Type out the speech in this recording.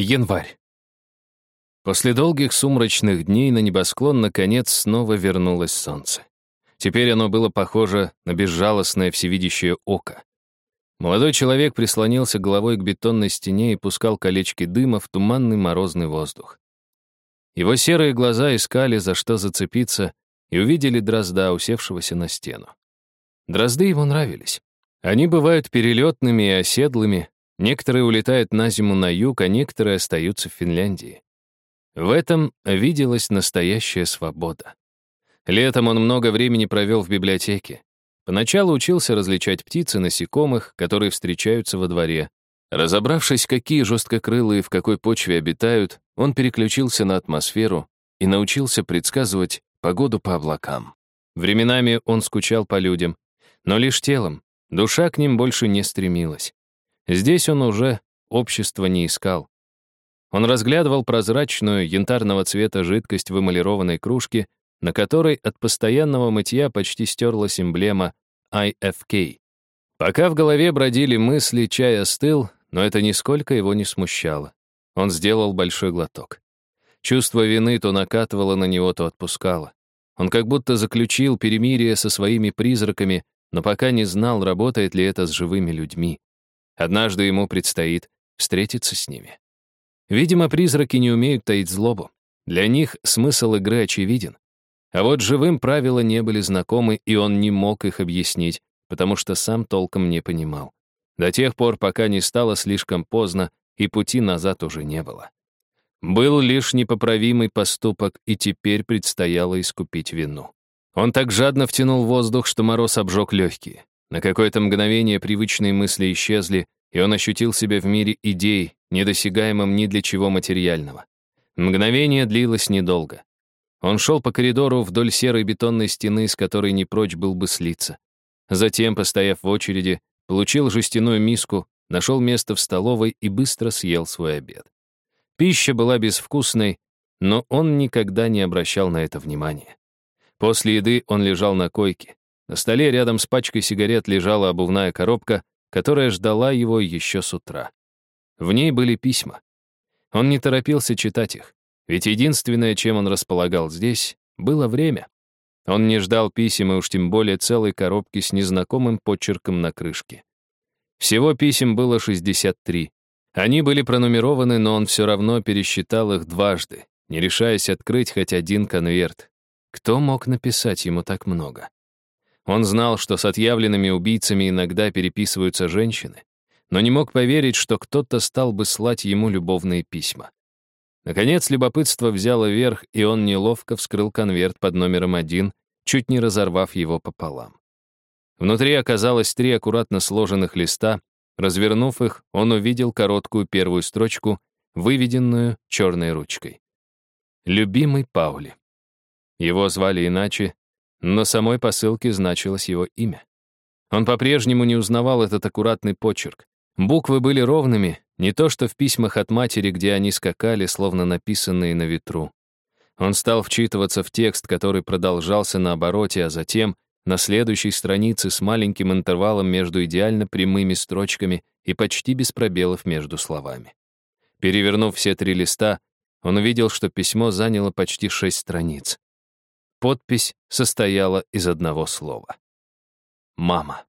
Январь. После долгих сумрачных дней на небосклон наконец снова вернулось солнце. Теперь оно было похоже на безжалостное всевидящее око. Молодой человек прислонился головой к бетонной стене и пускал колечки дыма в туманный морозный воздух. Его серые глаза искали, за что зацепиться, и увидели дрозда, усевшегося на стену. Дрозды ему нравились. Они бывают перелетными и оседлыми, Некоторые улетают на зиму на юг, а некоторые остаются в Финляндии. В этом виделась настоящая свобода. Летом он много времени провел в библиотеке. Поначалу учился различать птиц и насекомых, которые встречаются во дворе. Разобравшись, какие жесткокрылые в какой почве обитают, он переключился на атмосферу и научился предсказывать погоду по облакам. Временами он скучал по людям, но лишь телом, душа к ним больше не стремилась. Здесь он уже общества не искал. Он разглядывал прозрачную, янтарного цвета жидкость в эмалированной кружке, на которой от постоянного мытья почти стерлась эмблема IFK. Пока в голове бродили мысли, чай остыл, но это нисколько его не смущало. Он сделал большой глоток. Чувство вины то накатывало на него, то отпускало. Он как будто заключил перемирие со своими призраками, но пока не знал, работает ли это с живыми людьми. Однажды ему предстоит встретиться с ними. Видимо, призраки не умеют таить злобу. Для них смысл игры очевиден. А вот живым правила не были знакомы, и он не мог их объяснить, потому что сам толком не понимал. До тех пор, пока не стало слишком поздно, и пути назад уже не было. Был лишь непоправимый поступок, и теперь предстояло искупить вину. Он так жадно втянул воздух, что мороз обжег легкие. На какое-то мгновение привычные мысли исчезли, и он ощутил себя в мире идей, недосягаемым ни для чего материального. Мгновение длилось недолго. Он шел по коридору вдоль серой бетонной стены, с которой не прочь был бы слиться. Затем, постояв в очереди, получил жестяную миску, нашел место в столовой и быстро съел свой обед. Пища была безвкусной, но он никогда не обращал на это внимания. После еды он лежал на койке. На столе рядом с пачкой сигарет лежала обувная коробка, которая ждала его еще с утра. В ней были письма. Он не торопился читать их, ведь единственное, чем он располагал здесь, было время. Он не ждал писем и уж тем более целой коробки с незнакомым почерком на крышке. Всего писем было 63. Они были пронумерованы, но он все равно пересчитал их дважды, не решаясь открыть хоть один конверт. Кто мог написать ему так много? Он знал, что с отъявленными убийцами иногда переписываются женщины, но не мог поверить, что кто-то стал бы слать ему любовные письма. Наконец, любопытство взяло верх, и он неловко вскрыл конверт под номером один, чуть не разорвав его пополам. Внутри оказалось три аккуратно сложенных листа. Развернув их, он увидел короткую первую строчку, выведенную черной ручкой. «Любимый Паули». Его звали иначе, на самой посылке значилось его имя. Он по-прежнему не узнавал этот аккуратный почерк. Буквы были ровными, не то что в письмах от матери, где они скакали, словно написанные на ветру. Он стал вчитываться в текст, который продолжался на обороте, а затем на следующей странице с маленьким интервалом между идеально прямыми строчками и почти без пробелов между словами. Перевернув все три листа, он увидел, что письмо заняло почти шесть страниц. Подпись состояла из одного слова. «Мама».